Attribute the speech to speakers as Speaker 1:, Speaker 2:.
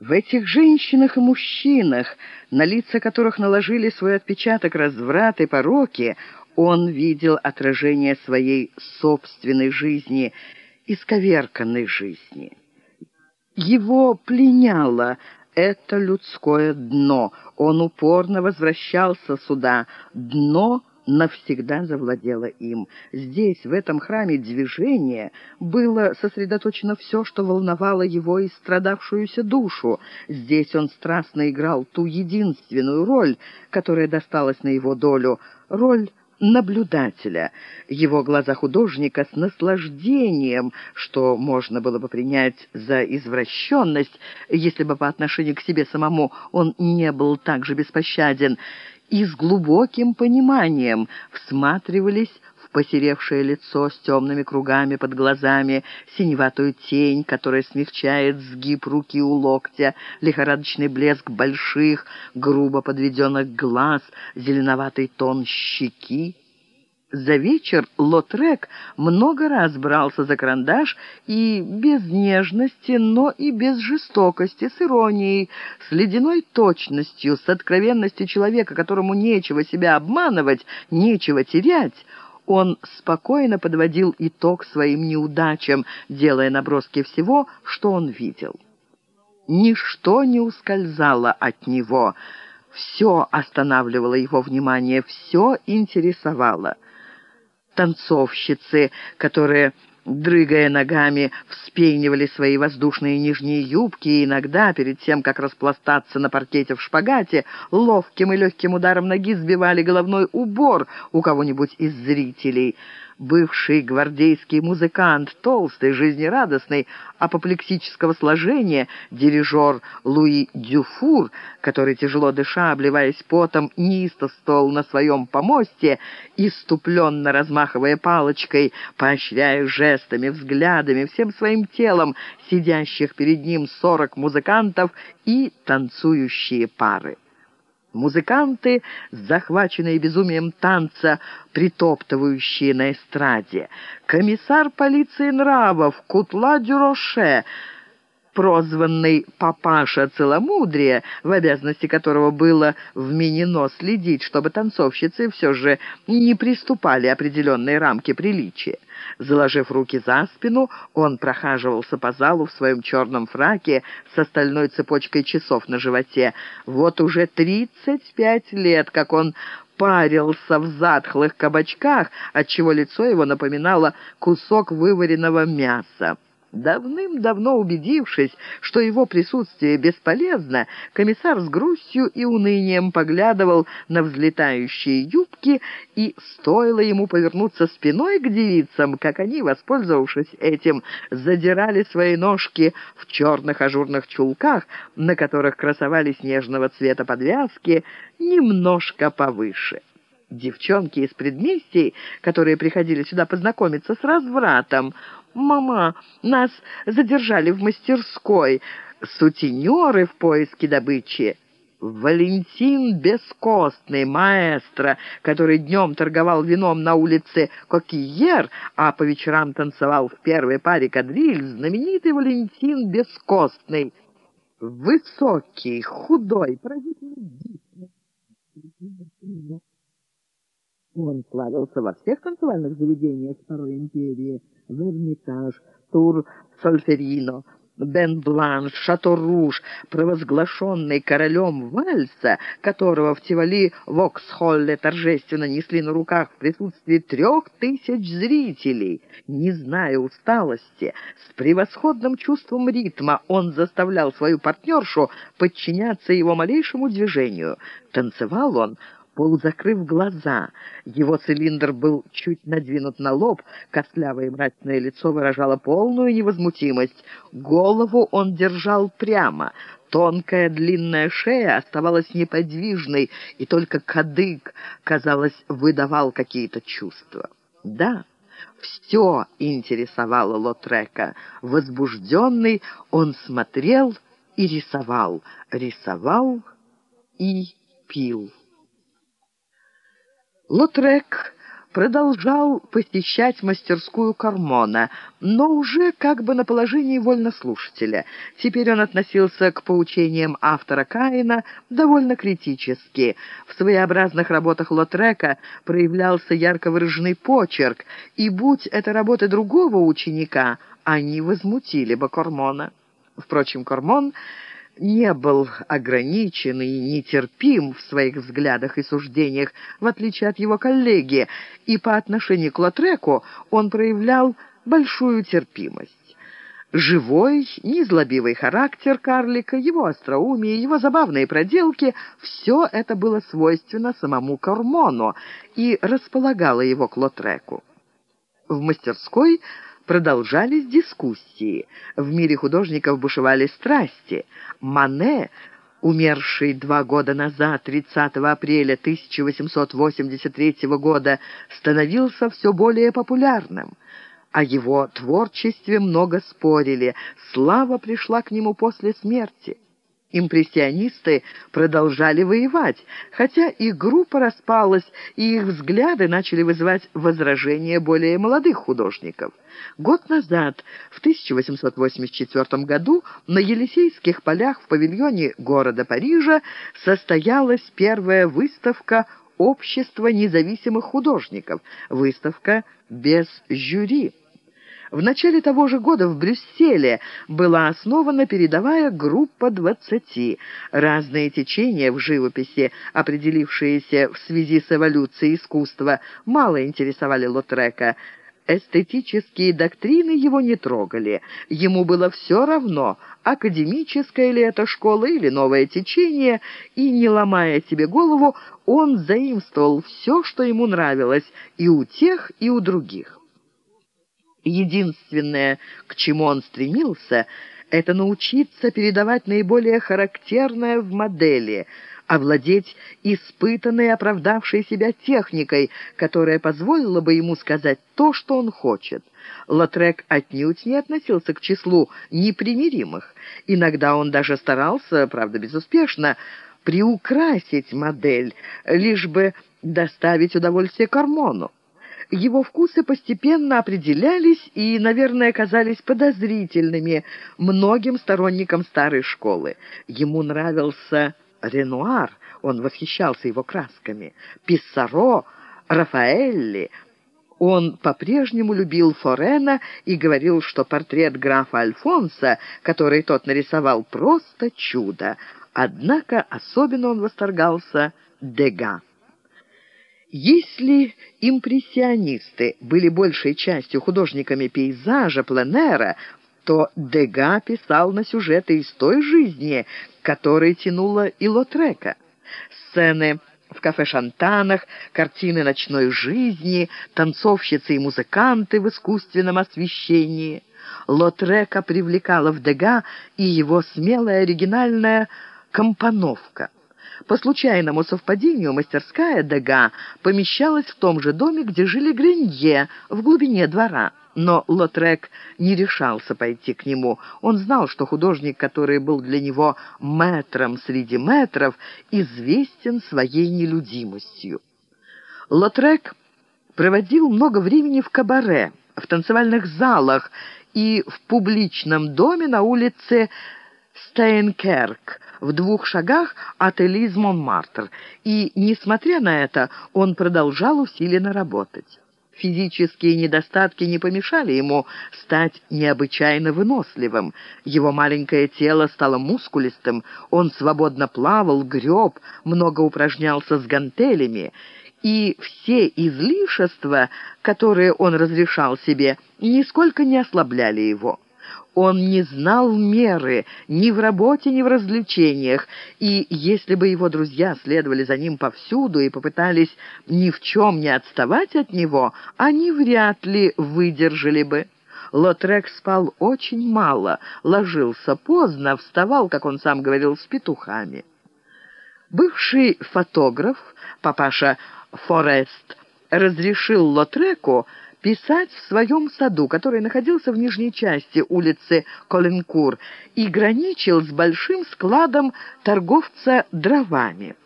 Speaker 1: В этих женщинах и мужчинах, на лица которых наложили свой отпечаток разврат и пороки, он видел отражение своей собственной жизни, исковерканной жизни. Его пленяло это людское дно. Он упорно возвращался сюда. Дно навсегда завладело им. Здесь, в этом храме движения, было сосредоточено все, что волновало его и страдавшуюся душу. Здесь он страстно играл ту единственную роль, которая досталась на его долю — роль наблюдателя. Его глаза художника с наслаждением, что можно было бы принять за извращенность, если бы по отношению к себе самому он не был так же беспощаден, и с глубоким пониманием всматривались в посеревшее лицо с темными кругами под глазами, синеватую тень, которая смягчает сгиб руки у локтя, лихорадочный блеск больших, грубо подведенных глаз, зеленоватый тон щеки. За вечер Лотрек много раз брался за карандаш и без нежности, но и без жестокости, с иронией, с ледяной точностью, с откровенностью человека, которому нечего себя обманывать, нечего терять, он спокойно подводил итог своим неудачам, делая наброски всего, что он видел. Ничто не ускользало от него, все останавливало его внимание, все интересовало — танцовщицы, которые дрыгая ногами, вспенивали свои воздушные нижние юбки и иногда, перед тем, как распластаться на паркете в шпагате, ловким и легким ударом ноги сбивали головной убор у кого-нибудь из зрителей — бывший гвардейский музыкант, толстый, жизнерадостный, апоплексического сложения, дирижер Луи Дюфур, который, тяжело дыша, обливаясь потом, неистовствовал на своем помосте, иступленно размахивая палочкой, поощряя жестами, взглядами, всем своим телом сидящих перед ним сорок музыкантов и танцующие пары. Музыканты, захваченные безумием танца, притоптывающие на эстраде. Комиссар полиции нравов Кутла Дюроше, прозванный «папаша целомудрия», в обязанности которого было вменено следить, чтобы танцовщицы все же не приступали определенные рамки приличия. Заложив руки за спину, он прохаживался по залу в своем черном фраке с остальной цепочкой часов на животе. Вот уже тридцать пять лет, как он парился в затхлых кабачках, отчего лицо его напоминало кусок вываренного мяса. Давным-давно убедившись, что его присутствие бесполезно, комиссар с грустью и унынием поглядывал на взлетающие юбки, и стоило ему повернуться спиной к девицам, как они, воспользовавшись этим, задирали свои ножки в черных ажурных чулках, на которых красовались нежного цвета подвязки, немножко повыше. Девчонки из предместий, которые приходили сюда познакомиться с развратом, «Мама, нас задержали в мастерской. Сутенеры в поиске добычи». Валентин Бескостный, маэстро, который днем торговал вином на улице Кокиер, а по вечерам танцевал в первой паре кадриль, знаменитый Валентин Бескостный. Высокий, худой, поразительно Он славился во всех танцевальных заведениях Второй империи — Вермитаж, Тур Сольферино, Бен-Бланш, Шато-Руж, провозглашенный королем вальса, которого в Тивали Воксхолле торжественно несли на руках в присутствии трех тысяч зрителей. Не зная усталости, с превосходным чувством ритма он заставлял свою партнершу подчиняться его малейшему движению. Танцевал он полузакрыв глаза. Его цилиндр был чуть надвинут на лоб, костлявое и мрачное лицо выражало полную невозмутимость. Голову он держал прямо. Тонкая длинная шея оставалась неподвижной, и только кадык, казалось, выдавал какие-то чувства. Да, все интересовало Лотрека. Возбужденный он смотрел и рисовал, рисовал и пил. Лотрек продолжал посещать мастерскую Кармона, но уже как бы на положении вольнослушателя. Теперь он относился к поучениям автора Каина довольно критически. В своеобразных работах Лотрека проявлялся ярко выраженный почерк, и будь это работы другого ученика, они возмутили бы Кормона. Впрочем, Кормон не был ограничен и нетерпим в своих взглядах и суждениях, в отличие от его коллеги, и по отношению к Лотреку он проявлял большую терпимость. Живой, незлобивый характер карлика, его остроумие, его забавные проделки — все это было свойственно самому Кормону и располагало его к Лотреку. В мастерской продолжались дискуссии. В мире художников бушевали страсти. Мане, умерший два года назад, 30 апреля 1883 года, становился все более популярным. О его творчестве много спорили. Слава пришла к нему после смерти. Импрессионисты продолжали воевать, хотя их группа распалась, и их взгляды начали вызывать возражения более молодых художников. Год назад, в 1884 году, на Елисейских полях в павильоне города Парижа состоялась первая выставка «Общество независимых художников», выставка без жюри. В начале того же года в Брюсселе была основана передовая группа двадцати. Разные течения в живописи, определившиеся в связи с эволюцией искусства, мало интересовали Лотрека. Эстетические доктрины его не трогали. Ему было все равно, академическая ли это школа или новое течение, и, не ломая себе голову, он заимствовал все, что ему нравилось, и у тех, и у других. Единственное, к чему он стремился, это научиться передавать наиболее характерное в модели, овладеть испытанной, оправдавшей себя техникой, которая позволила бы ему сказать то, что он хочет. Латрек отнюдь не относился к числу непримиримых. Иногда он даже старался, правда безуспешно, приукрасить модель, лишь бы доставить удовольствие Кармону его вкусы постепенно определялись и, наверное, казались подозрительными многим сторонникам старой школы. Ему нравился Ренуар, он восхищался его красками, Писсаро, Рафаэлли. Он по-прежнему любил Форена и говорил, что портрет графа Альфонса, который тот нарисовал, просто чудо. Однако особенно он восторгался Дега. Если импрессионисты были большей частью художниками пейзажа, пленера, то Дега писал на сюжеты из той жизни, которой тянула и Лотрека. Сцены в кафе-шантанах, картины ночной жизни, танцовщицы и музыканты в искусственном освещении. Лотрека привлекала в Дега и его смелая оригинальная компоновка. По случайному совпадению мастерская Дега помещалась в том же доме, где жили Гренье, в глубине двора. Но Лотрек не решался пойти к нему. Он знал, что художник, который был для него мэтром среди мэтров, известен своей нелюдимостью. Лотрек проводил много времени в кабаре, в танцевальных залах и в публичном доме на улице Стейнкерк, в двух шагах от Элиз Монмартр, и, несмотря на это, он продолжал усиленно работать. Физические недостатки не помешали ему стать необычайно выносливым. Его маленькое тело стало мускулистым, он свободно плавал, греб, много упражнялся с гантелями, и все излишества, которые он разрешал себе, нисколько не ослабляли его. Он не знал меры ни в работе, ни в развлечениях, и если бы его друзья следовали за ним повсюду и попытались ни в чем не отставать от него, они вряд ли выдержали бы. Лотрек спал очень мало, ложился поздно, вставал, как он сам говорил, с петухами. Бывший фотограф, папаша Форест, разрешил Лотреку писать в своем саду, который находился в нижней части улицы Коленкур и граничил с большим складом торговца дровами.